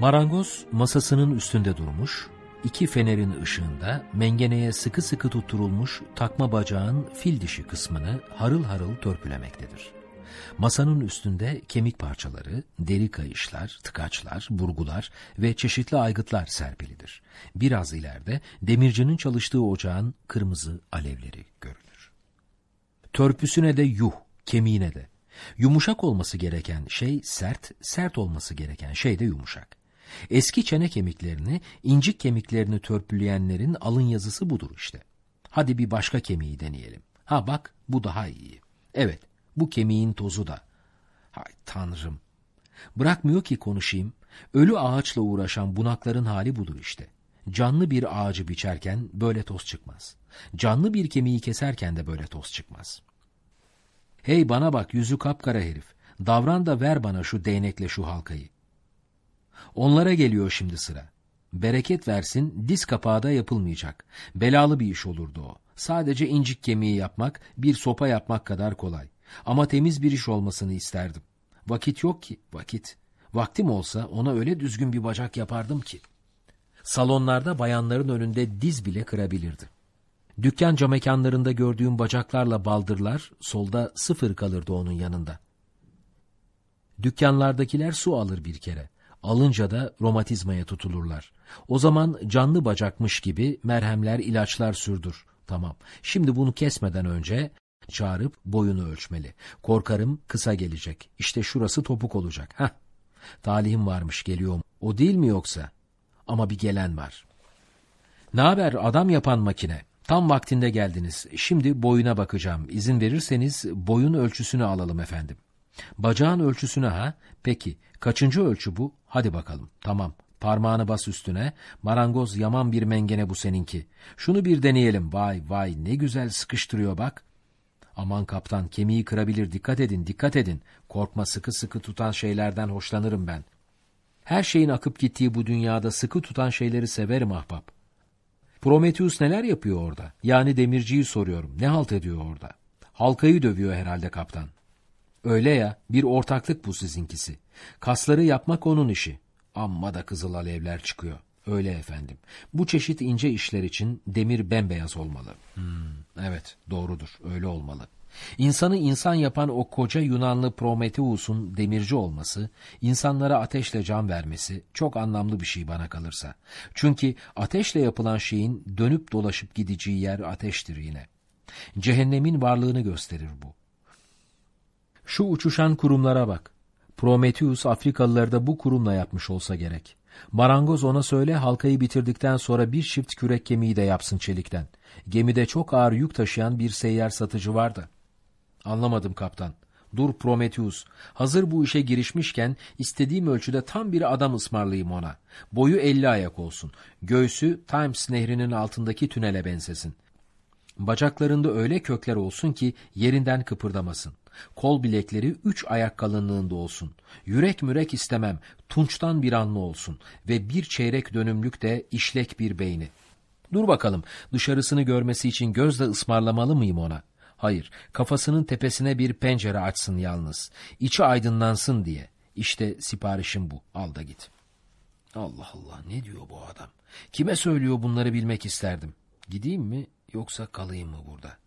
Marangoz masasının üstünde durmuş, iki fenerin ışığında mengeneye sıkı sıkı tutturulmuş takma bacağın fil dişi kısmını harıl harıl törpülemektedir. Masanın üstünde kemik parçaları, deri kayışlar, tıkaçlar, burgular ve çeşitli aygıtlar serpilidir. Biraz ileride demircinin çalıştığı ocağın kırmızı alevleri görülür. Törpüsüne de yuh, kemiğine de. Yumuşak olması gereken şey sert, sert olması gereken şey de yumuşak. Eski çene kemiklerini, incik kemiklerini törpüleyenlerin alın yazısı budur işte. Hadi bir başka kemiği deneyelim. Ha bak bu daha iyi. Evet bu kemiğin tozu da. Hay tanrım. Bırakmıyor ki konuşayım. Ölü ağaçla uğraşan bunakların hali budur işte. Canlı bir ağacı biçerken böyle toz çıkmaz. Canlı bir kemiği keserken de böyle toz çıkmaz. Hey bana bak yüzü kapkara herif. Davran da ver bana şu değnekle şu halkayı. Onlara geliyor şimdi sıra. Bereket versin diz kapağı da yapılmayacak. Belalı bir iş olurdu o. Sadece incik kemiği yapmak, bir sopa yapmak kadar kolay. Ama temiz bir iş olmasını isterdim. Vakit yok ki, vakit. Vaktim olsa ona öyle düzgün bir bacak yapardım ki. Salonlarda bayanların önünde diz bile kırabilirdi. Dükkan camekanlarında gördüğüm bacaklarla baldırlar solda sıfır kalırdı onun yanında. Dükkanlardakiler su alır bir kere. Alınca da romatizmaya tutulurlar. O zaman canlı bacakmış gibi merhemler, ilaçlar sürdür. Tamam. Şimdi bunu kesmeden önce çağırıp boyunu ölçmeli. Korkarım kısa gelecek. İşte şurası topuk olacak. Hah. Talihim varmış geliyor. O değil mi yoksa? Ama bir gelen var. Ne haber adam yapan makine? Tam vaktinde geldiniz. Şimdi boyuna bakacağım. İzin verirseniz boyun ölçüsünü alalım efendim. Bacağın ölçüsüne ha? Peki. Kaçıncı ölçü bu? Hadi bakalım. Tamam. Parmağını bas üstüne. Marangoz yaman bir mengene bu seninki. Şunu bir deneyelim. Vay vay ne güzel sıkıştırıyor bak. Aman kaptan kemiği kırabilir dikkat edin dikkat edin. Korkma sıkı sıkı tutan şeylerden hoşlanırım ben. Her şeyin akıp gittiği bu dünyada sıkı tutan şeyleri severim ahbap. Prometheus neler yapıyor orada? Yani demirciyi soruyorum. Ne halt ediyor orada? Halkayı dövüyor herhalde kaptan. Öyle ya, bir ortaklık bu sizinkisi. Kasları yapmak onun işi. Amma da kızıl alevler çıkıyor. Öyle efendim. Bu çeşit ince işler için demir bembeyaz olmalı. Hmm, evet, doğrudur. Öyle olmalı. İnsanı insan yapan o koca Yunanlı Prometheus'un demirci olması, insanlara ateşle can vermesi çok anlamlı bir şey bana kalırsa. Çünkü ateşle yapılan şeyin dönüp dolaşıp gideceği yer ateştir yine. Cehennemin varlığını gösterir bu. Şu uçuşan kurumlara bak. Prometheus Afrikalıları da bu kurumla yapmış olsa gerek. Marangoz ona söyle halkayı bitirdikten sonra bir çift kürek kemiği de yapsın çelikten. Gemide çok ağır yük taşıyan bir seyyar satıcı vardı. Anlamadım kaptan. Dur Prometheus. Hazır bu işe girişmişken istediğim ölçüde tam bir adam ısmarlayayım ona. Boyu elli ayak olsun. Göğsü Times nehrinin altındaki tünele benzesin. Bacaklarında öyle kökler olsun ki yerinden kıpırdamasın. Kol bilekleri üç ayak kalınlığında olsun. Yürek mürek istemem, tunçtan bir anlı olsun ve bir çeyrek dönümlük de işlek bir beyni. Dur bakalım, dışarısını görmesi için gözle ısmarlamalı mıyım ona? Hayır, kafasının tepesine bir pencere açsın yalnız. İçi aydınlansın diye. İşte siparişim bu, al da git. Allah Allah, ne diyor bu adam? Kime söylüyor bunları bilmek isterdim. Gideyim mi yoksa kalayım mı burada?''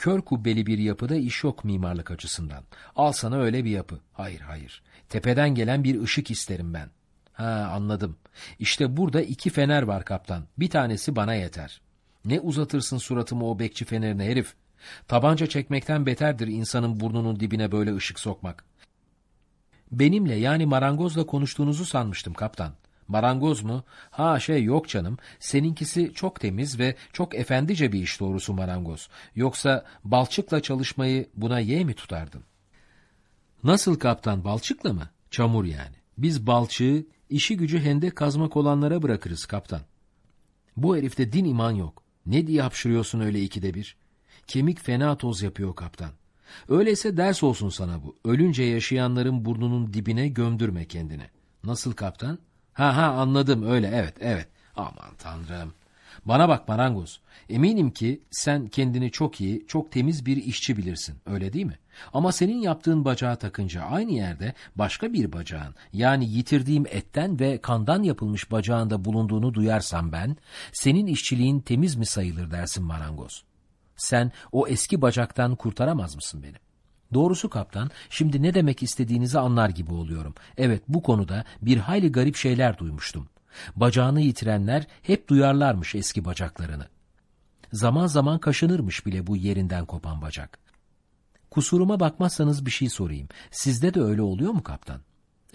Kör kubbeli bir yapıda iş yok mimarlık açısından. Al sana öyle bir yapı. Hayır hayır. Tepeden gelen bir ışık isterim ben. Ha anladım. İşte burada iki fener var kaptan. Bir tanesi bana yeter. Ne uzatırsın suratımı o bekçi fenerine herif. Tabanca çekmekten beterdir insanın burnunun dibine böyle ışık sokmak. Benimle yani marangozla konuştuğunuzu sanmıştım kaptan. Marangoz mu? Ha şey yok canım. Seninkisi çok temiz ve çok efendice bir iş doğrusu marangoz. Yoksa balçıkla çalışmayı buna ye mi tutardın? Nasıl kaptan balçıkla mı? Çamur yani. Biz balçığı işi gücü hendek kazmak olanlara bırakırız kaptan. Bu herifte din iman yok. Ne diye hapşırıyorsun öyle ikide bir? Kemik fena toz yapıyor kaptan. Öyleyse ders olsun sana bu. Ölünce yaşayanların burnunun dibine gömdürme kendini. Nasıl kaptan? Ha ha anladım öyle evet evet. Aman tanrım. Bana bak marangoz. Eminim ki sen kendini çok iyi, çok temiz bir işçi bilirsin. Öyle değil mi? Ama senin yaptığın bacağı takınca aynı yerde başka bir bacağın, yani yitirdiğim etten ve kandan yapılmış bacağında bulunduğunu duyarsam ben, senin işçiliğin temiz mi sayılır dersin marangoz. Sen o eski bacaktan kurtaramaz mısın beni? Doğrusu kaptan, şimdi ne demek istediğinizi anlar gibi oluyorum. Evet, bu konuda bir hayli garip şeyler duymuştum. Bacağını yitirenler hep duyarlarmış eski bacaklarını. Zaman zaman kaşınırmış bile bu yerinden kopan bacak. Kusuruma bakmazsanız bir şey sorayım. Sizde de öyle oluyor mu kaptan?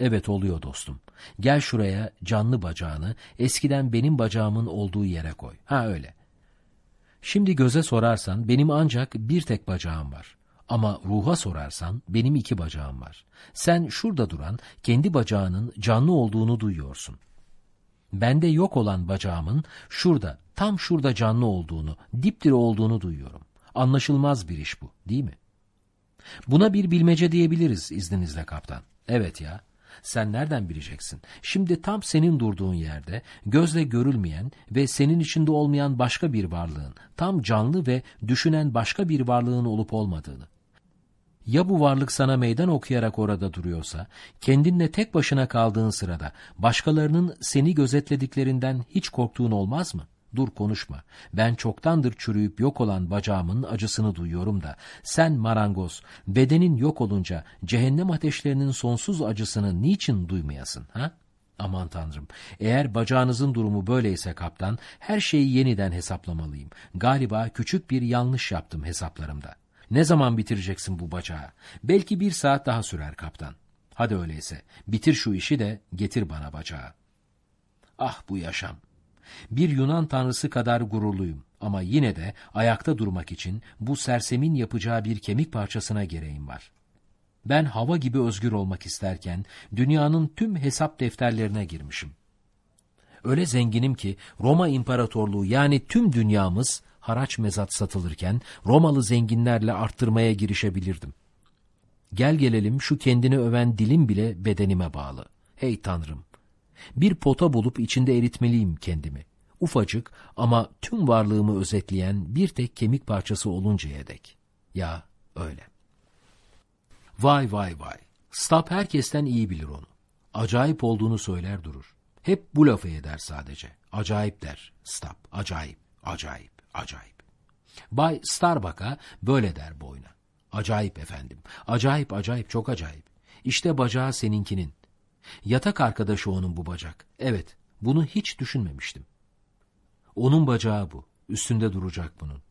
Evet oluyor dostum. Gel şuraya canlı bacağını eskiden benim bacağımın olduğu yere koy. Ha öyle. Şimdi göze sorarsan benim ancak bir tek bacağım var. Ama ruha sorarsan benim iki bacağım var. Sen şurada duran kendi bacağının canlı olduğunu duyuyorsun. Bende yok olan bacağımın şurada, tam şurada canlı olduğunu, dipdiri olduğunu duyuyorum. Anlaşılmaz bir iş bu, değil mi? Buna bir bilmece diyebiliriz izninizle kaptan. Evet ya. Sen nereden bileceksin? Şimdi tam senin durduğun yerde gözle görülmeyen ve senin içinde olmayan başka bir varlığın, tam canlı ve düşünen başka bir varlığın olup olmadığını. Ya bu varlık sana meydan okuyarak orada duruyorsa, kendinle tek başına kaldığın sırada başkalarının seni gözetlediklerinden hiç korktuğun olmaz mı? Dur konuşma. Ben çoktandır çürüyüp yok olan bacağımın acısını duyuyorum da sen marangoz, bedenin yok olunca cehennem ateşlerinin sonsuz acısını niçin duymayasın ha? Aman tanrım, eğer bacağınızın durumu böyleyse kaptan, her şeyi yeniden hesaplamalıyım. Galiba küçük bir yanlış yaptım hesaplarımda. Ne zaman bitireceksin bu bacağı? Belki bir saat daha sürer kaptan. Hadi öyleyse, bitir şu işi de getir bana bacağı. Ah bu yaşam. Bir Yunan tanrısı kadar gururluyum ama yine de ayakta durmak için bu sersemin yapacağı bir kemik parçasına gereğim var. Ben hava gibi özgür olmak isterken dünyanın tüm hesap defterlerine girmişim. Öyle zenginim ki Roma İmparatorluğu yani tüm dünyamız haraç mezat satılırken Romalı zenginlerle arttırmaya girişebilirdim. Gel gelelim şu kendini öven dilim bile bedenime bağlı. Hey Tanrım! Bir pota bulup içinde eritmeliyim kendimi. Ufacık ama tüm varlığımı özetleyen bir tek kemik parçası oluncaya dek. Ya öyle. Vay vay vay. Stab herkesten iyi bilir onu. Acayip olduğunu söyler durur. Hep bu lafı eder sadece. Acayip der Stab. Acayip, acayip, acayip. Bay Starbuck'a böyle der boyuna. Acayip efendim. Acayip acayip çok acayip. İşte bacağı seninkinin. Yatak arkadaşı onun bu bacak. Evet, bunu hiç düşünmemiştim. Onun bacağı bu. Üstünde duracak bunun.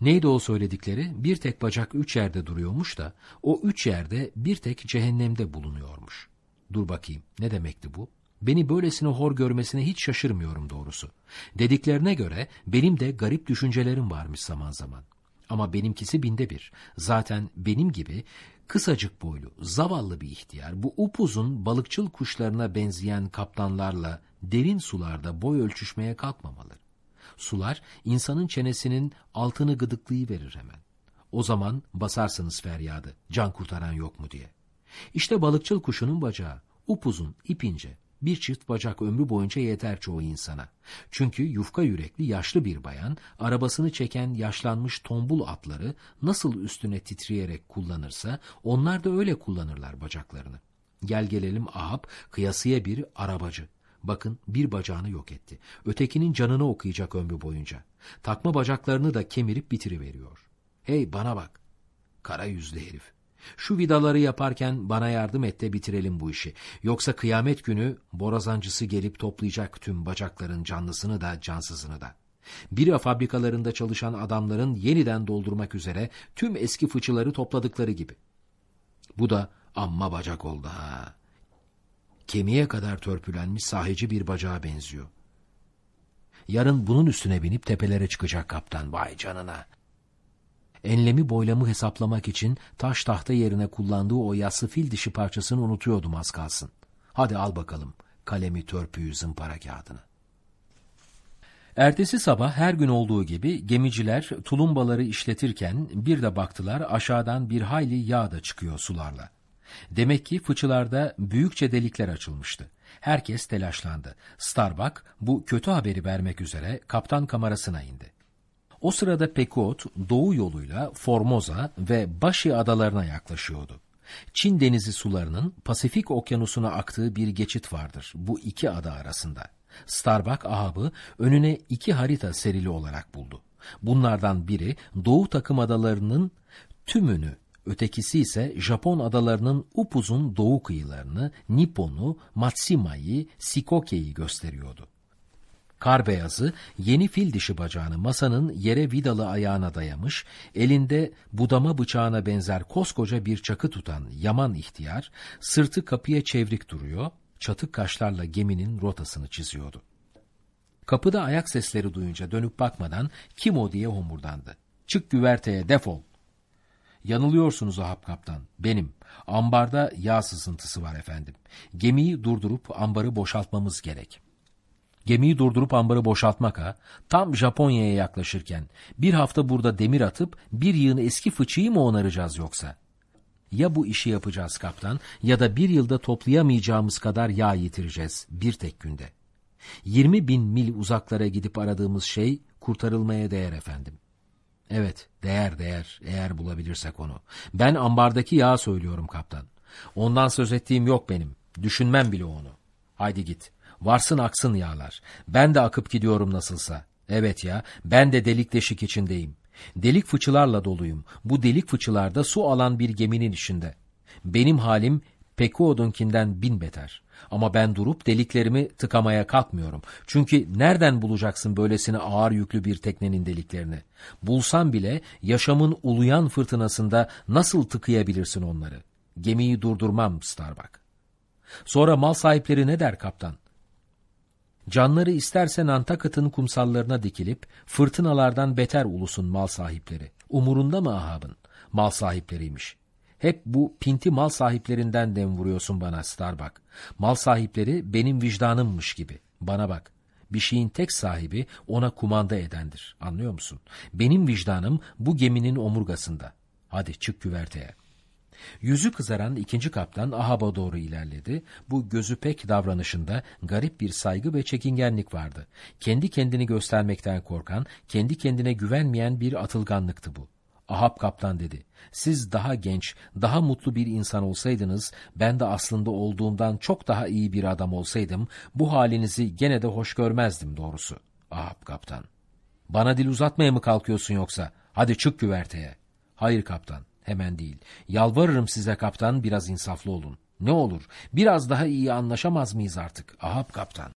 Neydi o söyledikleri? Bir tek bacak üç yerde duruyormuş da o üç yerde bir tek cehennemde bulunuyormuş. Dur bakayım ne demekti bu? Beni böylesine hor görmesine hiç şaşırmıyorum doğrusu. Dediklerine göre benim de garip düşüncelerim varmış zaman zaman. Ama benimkisi binde bir. Zaten benim gibi kısacık boylu, zavallı bir ihtiyar bu upuzun balıkçıl kuşlarına benzeyen kaptanlarla derin sularda boy ölçüşmeye kalkmamalı. Sular insanın çenesinin altını gıdıklayıverir hemen. O zaman basarsınız feryadı, can kurtaran yok mu diye. İşte balıkçıl kuşunun bacağı, upuzun, ipince, bir çift bacak ömrü boyunca yeter çoğu insana. Çünkü yufka yürekli yaşlı bir bayan, arabasını çeken yaşlanmış tombul atları nasıl üstüne titreyerek kullanırsa, onlar da öyle kullanırlar bacaklarını. Gel gelelim Ahab, kıyasıya bir arabacı. Bakın bir bacağını yok etti. Ötekinin canını okuyacak ömrü boyunca. Takma bacaklarını da kemirip bitiriveriyor. Hey bana bak. Kara yüzlü herif. Şu vidaları yaparken bana yardım et de bitirelim bu işi. Yoksa kıyamet günü borazancısı gelip toplayacak tüm bacakların canlısını da cansızını da. Bira fabrikalarında çalışan adamların yeniden doldurmak üzere tüm eski fıçıları topladıkları gibi. Bu da amma bacak oldu ha. Kemiğe kadar törpülenmiş sahici bir bacağa benziyor. Yarın bunun üstüne binip tepelere çıkacak kaptan. Vay canına. Enlemi boylamı hesaplamak için taş tahta yerine kullandığı o yassı fil dişi parçasını unutuyordum az kalsın. Hadi al bakalım kalemi törpüyü zımpara kağıdını. Ertesi sabah her gün olduğu gibi gemiciler tulumbaları işletirken bir de baktılar aşağıdan bir hayli yağ da çıkıyor sularla. Demek ki fıçılarda büyükçe delikler açılmıştı. Herkes telaşlandı. Starbuck bu kötü haberi vermek üzere kaptan kamerasına indi. O sırada Pekot doğu yoluyla Formosa ve Bashi adalarına yaklaşıyordu. Çin denizi sularının Pasifik okyanusuna aktığı bir geçit vardır bu iki ada arasında. Starbuck Ahab'ı önüne iki harita serili olarak buldu. Bunlardan biri Doğu takım adalarının tümünü, ötekisi ise Japon adalarının upuzun doğu kıyılarını, Nippon'u, Matsima'yı, Sikoke'yi gösteriyordu. Kar beyazı yeni fil dişi bacağını masanın yere vidalı ayağına dayamış, elinde budama bıçağına benzer koskoca bir çakı tutan yaman ihtiyar, sırtı kapıya çevrik duruyor, çatık kaşlarla geminin rotasını çiziyordu. Kapıda ayak sesleri duyunca dönüp bakmadan kim o diye homurdandı. Çık güverteye defol. Yanılıyorsunuz Ahab kaptan. Benim. Ambarda yağ sızıntısı var efendim. Gemiyi durdurup ambarı boşaltmamız gerek. Gemiyi durdurup ambarı boşaltmak ha. Tam Japonya'ya yaklaşırken bir hafta burada demir atıp bir yığın eski fıçıyı mı onaracağız yoksa? Ya bu işi yapacağız kaptan ya da bir yılda toplayamayacağımız kadar yağ yitireceğiz bir tek günde. 20 bin mil uzaklara gidip aradığımız şey kurtarılmaya değer efendim. Evet, değer değer eğer bulabilirsek onu. Ben ambardaki yağ söylüyorum kaptan. Ondan söz ettiğim yok benim. Düşünmem bile onu. Haydi git. Varsın aksın yağlar. Ben de akıp gidiyorum nasılsa. Evet ya, ben de delik deşik içindeyim. Delik fıçılarla doluyum. Bu delik fıçılarda su alan bir geminin içinde. Benim halim Pekuod'unkinden bin beter. Ama ben durup deliklerimi tıkamaya kalkmıyorum. Çünkü nereden bulacaksın böylesine ağır yüklü bir teknenin deliklerini? Bulsan bile yaşamın uluyan fırtınasında nasıl tıkayabilirsin onları? Gemiyi durdurmam Starbuck. Sonra mal sahipleri ne der kaptan? Canları isterse Nantakıt'ın kumsallarına dikilip fırtınalardan beter ulusun mal sahipleri. Umurunda mı Ahab'ın? Mal sahipleriymiş. Hep bu pinti mal sahiplerinden dem vuruyorsun bana Starbuck. Mal sahipleri benim vicdanımmış gibi. Bana bak. Bir şeyin tek sahibi ona kumanda edendir. Anlıyor musun? Benim vicdanım bu geminin omurgasında. Hadi çık güverteye. Yüzü kızaran ikinci kaptan Ahab'a doğru ilerledi. Bu gözü pek davranışında garip bir saygı ve çekingenlik vardı. Kendi kendini göstermekten korkan, kendi kendine güvenmeyen bir atılganlıktı bu. Ahab kaptan dedi. Siz daha genç, daha mutlu bir insan olsaydınız, ben de aslında olduğumdan çok daha iyi bir adam olsaydım, bu halinizi gene de hoş görmezdim doğrusu. Ahab kaptan. Bana dil uzatmaya mı kalkıyorsun yoksa? Hadi çık güverteye. Hayır kaptan, hemen değil. Yalvarırım size kaptan biraz insaflı olun. Ne olur, biraz daha iyi anlaşamaz mıyız artık? Ahab kaptan.